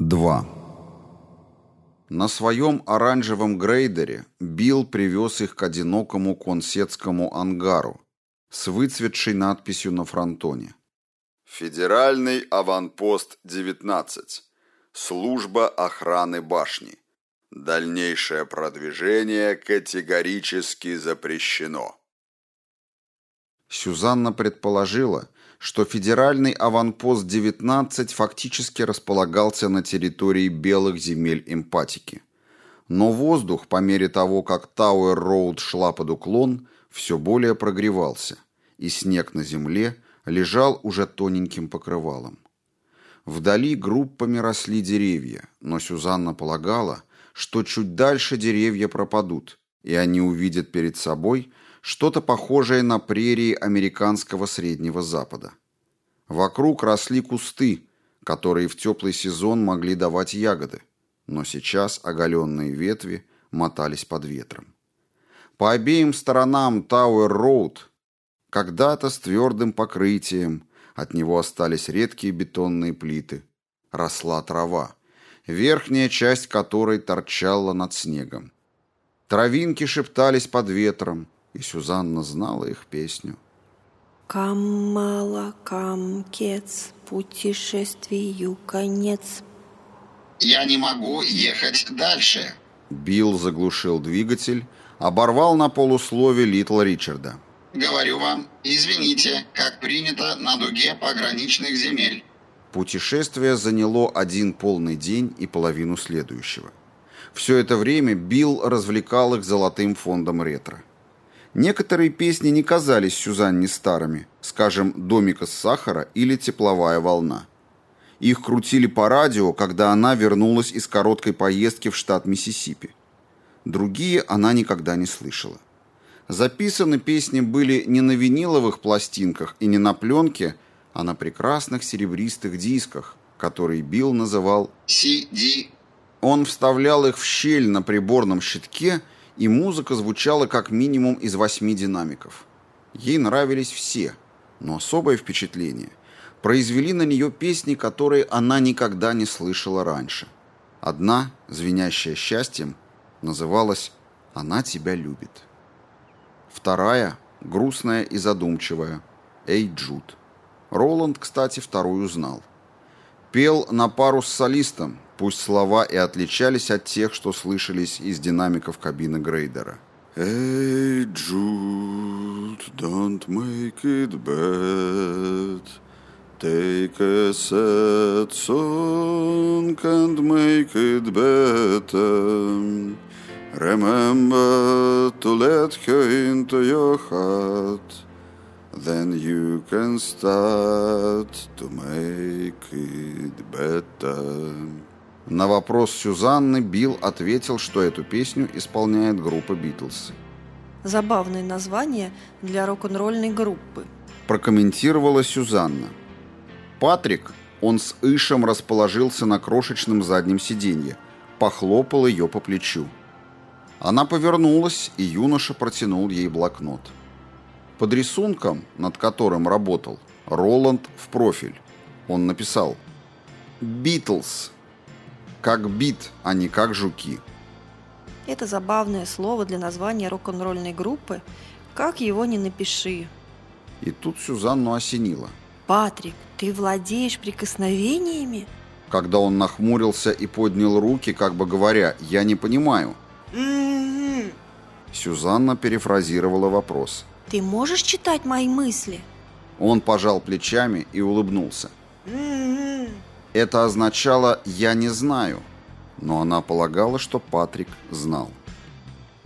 2. На своем оранжевом грейдере Билл привез их к одинокому консетскому ангару с выцветшей надписью на фронтоне. «Федеральный аванпост 19. Служба охраны башни. Дальнейшее продвижение категорически запрещено». Сюзанна предположила, что федеральный аванпост-19 фактически располагался на территории белых земель Эмпатики. Но воздух, по мере того, как Тауэр-Роуд шла под уклон, все более прогревался, и снег на земле лежал уже тоненьким покрывалом. Вдали группами росли деревья, но Сюзанна полагала, что чуть дальше деревья пропадут, и они увидят перед собой – что-то похожее на прерии американского Среднего Запада. Вокруг росли кусты, которые в теплый сезон могли давать ягоды, но сейчас оголенные ветви мотались под ветром. По обеим сторонам Тауэр-Роуд, когда-то с твердым покрытием, от него остались редкие бетонные плиты, росла трава, верхняя часть которой торчала над снегом. Травинки шептались под ветром, и Сюзанна знала их песню. Камала, камкец, путешествию конец. Я не могу ехать дальше. Билл заглушил двигатель, оборвал на полуслове Литла Ричарда. Говорю вам, извините, как принято на дуге пограничных земель. Путешествие заняло один полный день и половину следующего. Все это время Билл развлекал их золотым фондом ретро. Некоторые песни не казались Сюзанне старыми, скажем, «Домик из сахара» или «Тепловая волна». Их крутили по радио, когда она вернулась из короткой поездки в штат Миссисипи. Другие она никогда не слышала. Записаны песни были не на виниловых пластинках и не на пленке, а на прекрасных серебристых дисках, которые Билл называл CD. Он вставлял их в щель на приборном щитке – и музыка звучала как минимум из восьми динамиков. Ей нравились все, но особое впечатление произвели на нее песни, которые она никогда не слышала раньше. Одна, звенящая счастьем, называлась «Она тебя любит». Вторая, грустная и задумчивая, «Эй, Джуд». Роланд, кстати, вторую знал. Пел на пару с солистом, пусть слова и отличались от тех, что слышались из динамиков кабины Грейдера. «Hey, Jude, don't make it bad. Take a sad song and make it better. Remember to let her into your heart. Then you can start to make it better». На вопрос Сюзанны Билл ответил, что эту песню исполняет группа «Битлз». Забавное название для рок-н-ролльной группы. Прокомментировала Сюзанна. Патрик, он с Ишем расположился на крошечном заднем сиденье, похлопал ее по плечу. Она повернулась, и юноша протянул ей блокнот. Под рисунком, над которым работал, Роланд в профиль. Он написал «Битлз» как бит, а не как жуки. Это забавное слово для названия рок-н-ролльной группы. Как его не напиши. И тут Сюзанну осенило. Патрик, ты владеешь прикосновениями? Когда он нахмурился и поднял руки, как бы говоря, «Я не понимаю». М-м-м. Сюзанна перефразировала вопрос. Ты можешь читать мои мысли? Он пожал плечами и улыбнулся. М-м. Это означало «я не знаю», но она полагала, что Патрик знал.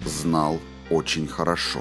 Знал очень хорошо.